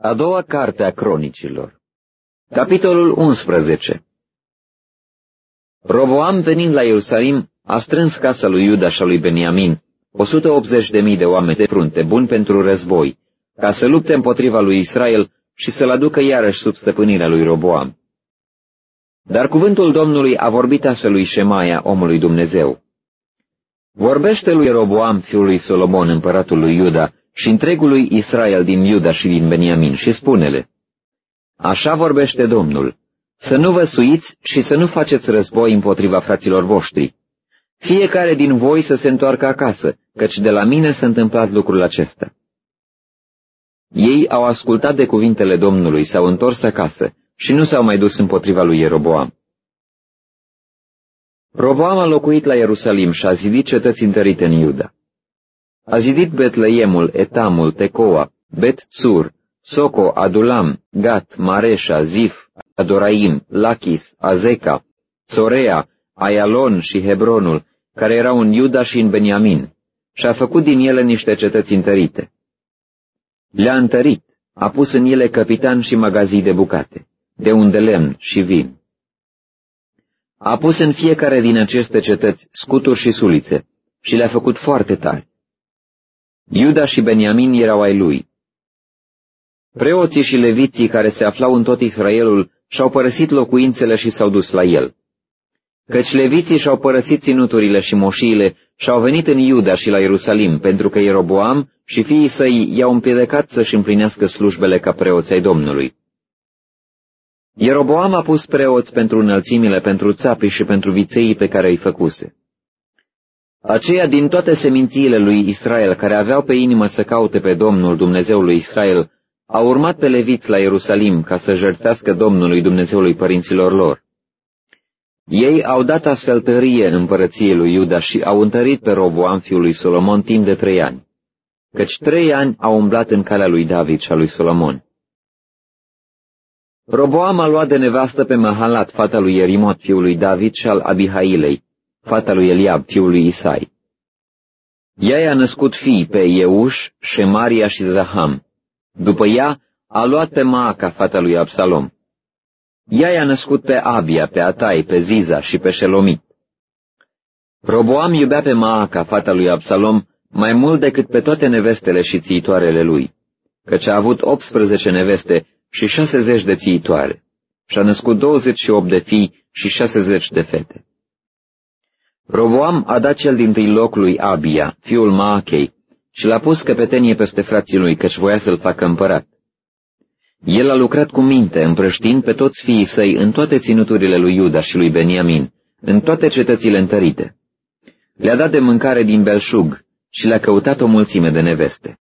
A doua carte a cronicilor Capitolul 11 Roboam, venind la Ierusalim, a strâns casa lui Iuda și a lui Beniamin, 180.000 de oameni de frunte, buni pentru război, ca să lupte împotriva lui Israel și să-l aducă iarăși sub stăpânirea lui Roboam. Dar cuvântul Domnului a vorbit astfel lui Șemaia, omului Dumnezeu. Vorbește lui Roboam, fiul lui Solomon, împăratul lui Iuda, și întregului Israel din Iuda și din Beniamin și spune-le, Așa vorbește Domnul, să nu vă suiți și să nu faceți război împotriva fraților voștri. Fiecare din voi să se întoarcă acasă, căci de la mine s-a întâmplat lucrul acesta. Ei au ascultat de cuvintele Domnului, s-au întors acasă și nu s-au mai dus împotriva lui Ieroboam. Roboam a locuit la Ierusalim și a zidit cetăți întărite în Iuda. A zidit Betleemul, Etamul, Tecoa, Bet-Tsur, Soco, Adulam, Gat, Mareșa, Zif, Adoraim, Lachis, Azeca, Sorea, Ayalon și Hebronul, care erau în Iuda și în Beniamin, și a făcut din ele niște cetăți întărite. Le-a întărit, a pus în ele capitan și magazii de bucate, de unde lemn și vin. A pus în fiecare din aceste cetăți scuturi și sulițe și le-a făcut foarte tari. Iuda și Beniamin erau ai lui. Preoții și leviții care se aflau în tot Israelul și-au părăsit locuințele și s-au dus la el. Căci leviții și-au părăsit ținuturile și moșiile și-au venit în Iuda și la Ierusalim, pentru că Ieroboam și fiii săi i-au împiedicat să-și împlinească slujbele ca preoți ai Domnului. Ieroboam a pus preoți pentru înălțimile, pentru țapii și pentru vițeii pe care îi făcuse. Aceia din toate semințiile lui Israel care aveau pe inimă să caute pe Domnul Dumnezeul lui Israel, au urmat pe leviți la Ierusalim ca să jertească Domnului Dumnezeului părinților lor. Ei au dat astfel tărie împărăției lui Iuda și au întărit pe Roboam fiul lui Solomon timp de trei ani, căci trei ani au umblat în calea lui David și a lui Solomon. Roboam a luat de nevastă pe Mahalat, fata lui Erimot, fiul lui David, și al Abihailei, fata lui Eliab, fiul lui Isai. Ea i-a născut fii pe Euș, Shemaria și Zaham. După ea a luat pe Maaca, fata lui Absalom. Ea i-a născut pe Abia, pe Atai, pe Ziza și pe Shelomit. Roboam iubea pe Maaca, fata lui Absalom, mai mult decât pe toate nevestele și țiitoarele lui, căci a avut 18 neveste și 60 de țiitoare, și a născut 28 de fii și 60 de fete. Roboam a dat cel din tâi loc lui Abia, fiul Maachei, și l-a pus căpetenie peste frații lui, căci voia să-l facă împărat. El a lucrat cu minte, împrăștind pe toți fiii săi în toate ținuturile lui Iuda și lui Beniamin, în toate cetățile întărite. Le-a dat de mâncare din belșug și le-a căutat o mulțime de neveste.